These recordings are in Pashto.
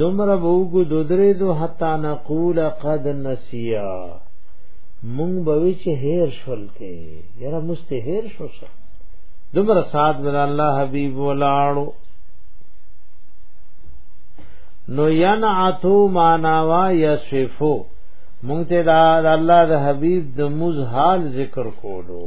دومره وګو دودرې دو حتا نقول قد نسیا مونږ به چې هیر شول کې یاره مسته هیر شو څه دومره سات بل الله حبیب ولاړو نو ینعتو ماناوا یصفو مونږ ته دا الله د حبیب د موز حال ذکر کولو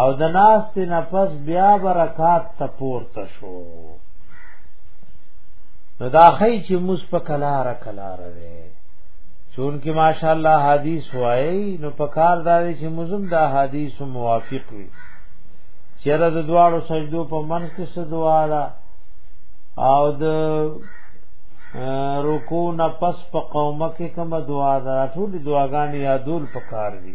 او د ناست نه پس بیا برکات ته پورته شو نو دا خی چې موس په کلار کلار وي چون کې ماشاءالله حدیث وایي نو په کار دا چې مزم دا حدیث موافق وي چیرې د دواړو سجدو په منځ کې څه دعا ده او د رکوع نه پس په قومه کې کومه دعا ده ټول دعاګانې یادول پکار دي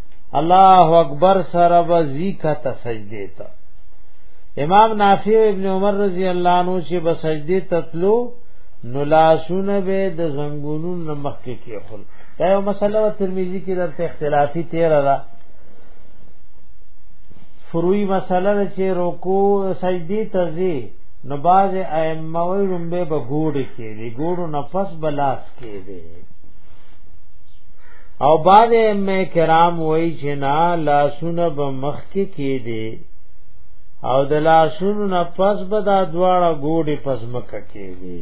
الله اکبر سره وزی کا تسجدی تا امام نافع ابن عمر رضی الله عنه چې بسجدی تتلو نو لاسونه به د زنګونو نمخ کې کېخل دا یو مسله و ترمذی کې درته اختلافي 13 را فروي مسله چې رکوع سجدي تزي نو باز ائمه وي رمبه بغوډ کې دي ګوډو نفس بلاس کې دي او بعد ائمه کرام وای چې نا لاسونه به مخ کې کې دي او د لاسونو نه پس به دا دواړه ګوډي پس مکه کې دي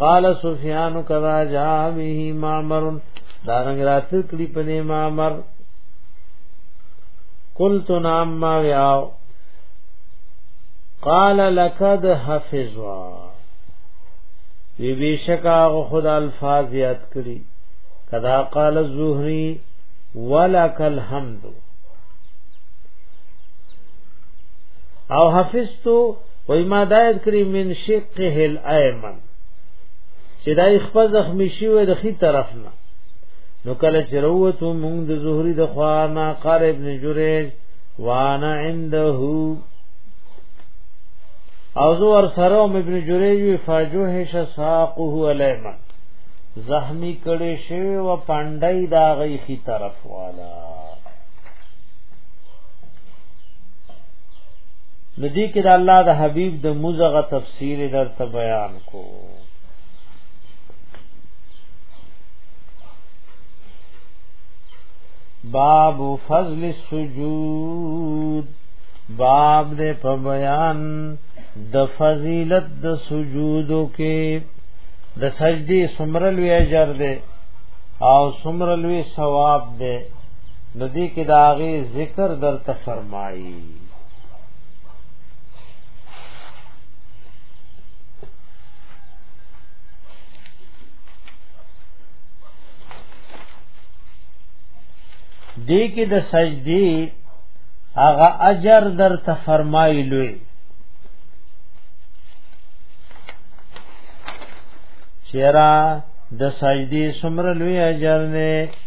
قال سفیان کذا جاء به معمر دارنګ رات کړي په دې معمر قلت نام ما ویاو قال لقد حفظوا وی بیشکا خدا الفاظ یاد کړي کذا قال الزهري ولک الحمد او حفظتو وای ما دایت کری من شق شقه الایمن چې دای خپل زخمی شوی د خي طرف نه نو کله چې وروته مونږ د زهري د خوانا قار ابن جریج وانا عنده او زو ور سره ابن جریج وی فاجوه ش ساقه الیمن زخمی کړي شوی و پاندای دا غي خي طرف والا نو دې کې د الله د حبيب د مزغه تفسیر درته بیان کو باب فضل السجود باب دې په بیان د فضیلت د سجودو کې د سجدي سمرل وی اجر دې او سمرل وی ثواب دې نو دې کې دا غي ذکر در ته فرمایي دې کې د سجدي هغه اجر در ته فرمایي لوی چیرې د سجدي سمر لوی اجر نه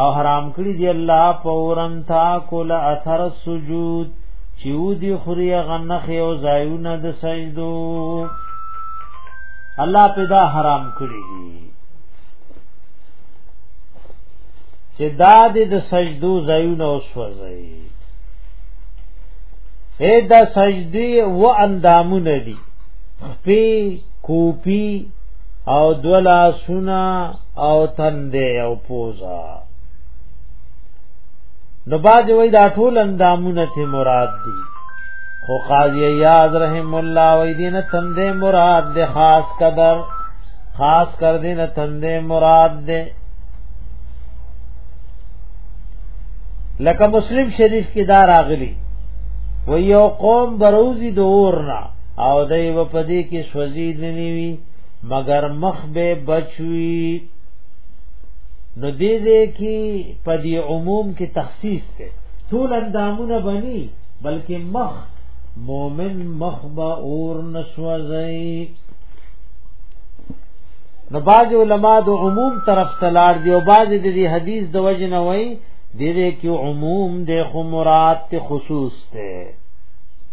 او حرام کړی دی الله پورن تا کول اثر سجود چودی خری غنخ او زایونه د سجدو الله پیدا حرام کړی دی چې دا د سجدو زایونه اوسوځي اې دا سجدي و اندامونه دي خپې کوپی او دولا سنا او تندې او پوزا نو باز وای دا ټول اندامونه ته مراد دي خو قاضی یاد رحم الله وای دین تندې مراد ده خاص قدر خاص کر دین تندې مراد ده لکه مسلم شریف کې دا راغلی و یو قوم بروزی د اورنا او دای و پدې کې سوځي ننیوي مگر مخ به بچوي نو دې دې کې پدې عموم کې تخصیص ته ټول اندامونه بني بلکې مخ مومن مخ به اور نسوځي نو باج علماء د عموم طرف تلار دی او باج د دې حدیث د وجه نه وای د دې کې عموم د خو مراد ته خصوص ته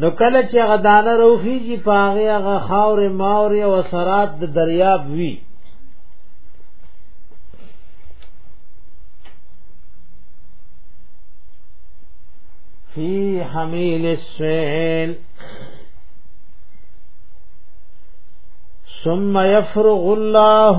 نو کله چې هغه دانه روخیږي په هغه هغه خاور ماور او سرات د دریاب وی فی حمیل السیل ثم يفرغ الله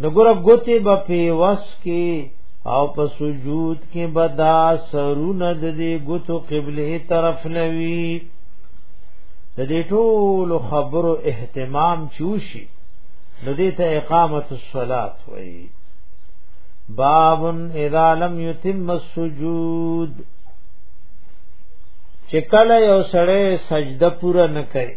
نو ګور غوته به په وس کې او په سجود کې بدا سرونه د دې غوتو قبله طرف لوي د دې ټول خبرو اهتمام چوشي نو دې ته اقامت الصلات وایي باب اذا لم يتم السجود چې کله یو سړی سجده پوره نه کوي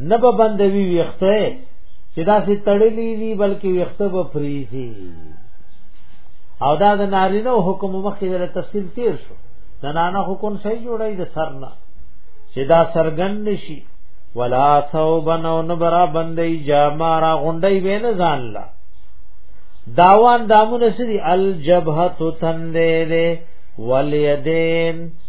نه به بندوي ویخته چې دا سي تړلې دي بلکې ویخته به فریزي او دا د نارینه حکم مخې د تفصیل تیر شو د نانه حکم صحیح جوړای د سر نه چې دا سرګن نشي ولا ثوبا او نبرا بندي جامه را غونډي وین ځان لا داوان دامونه سری الجبهه تندې دې والیدین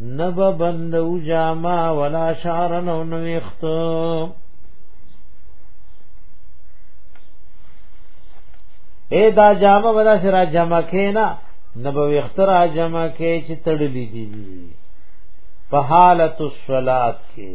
نب بند او جاما ولا شعرن او نویخت اے دا جامه ودا سره جمع کینا نبوی اختر جمع کې چې تړلې دي په حالت الصلات کې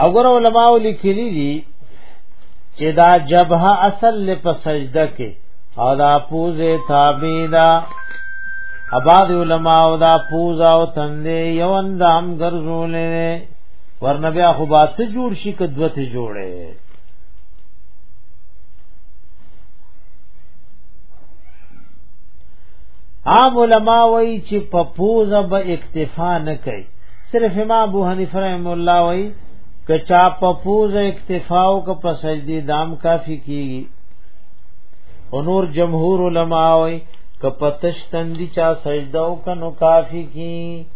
او ګور علماء لیکلی دي چې دا جبهه اصل له په سجده کې او دا پوزه تابیدا اباد علماء او دا پوزا او تندې یو اندام ګرځولې ورنبیا خو باته جوړ شي کدوته جوړه عام علما وای چې په پوزه به اکتفا نه کوي صرف امام ابو حنیفه رحم الله وای کچا په پوزه اکتفا او که په سجدي دام کافی کیږي او نور جمهور علما وای که په تشتندی چا سجده او که نو کافی کی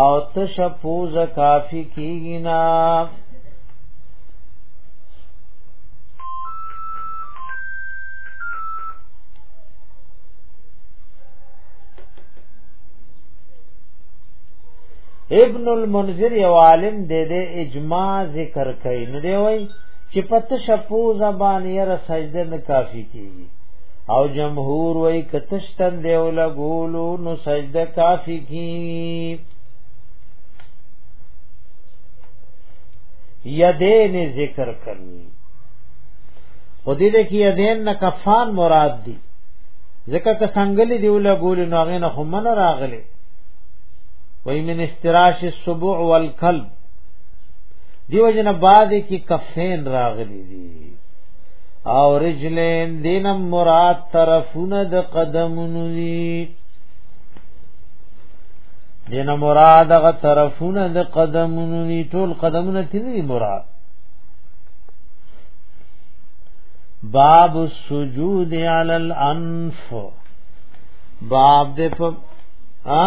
او تش پوزه کافی کیږي نه ابن المنذر یو عالم دی د اجماع ذکر کوي نو دی وای چې پته شپو زبان یې را سجده نه کافی کیږي او جمهور وای کتشتن دی ولا ګولو نو سجده کافی کیږي یدین ذکر کړي او دې دې کې یدین نه کفان مراد دي ځکه که څنګه لې دی ولا ګول نو هغه نه هم نه راغلي وای من استراش السبوع والقلب دیو جن بعد کی کفین راغلی دی او رجلین دینم مراد طرفونه د قدمونو دی دین مراد غ طرفونه د قدمونو دی ټول قدمونه تیری مراد باب السجود علی الانف باب د ا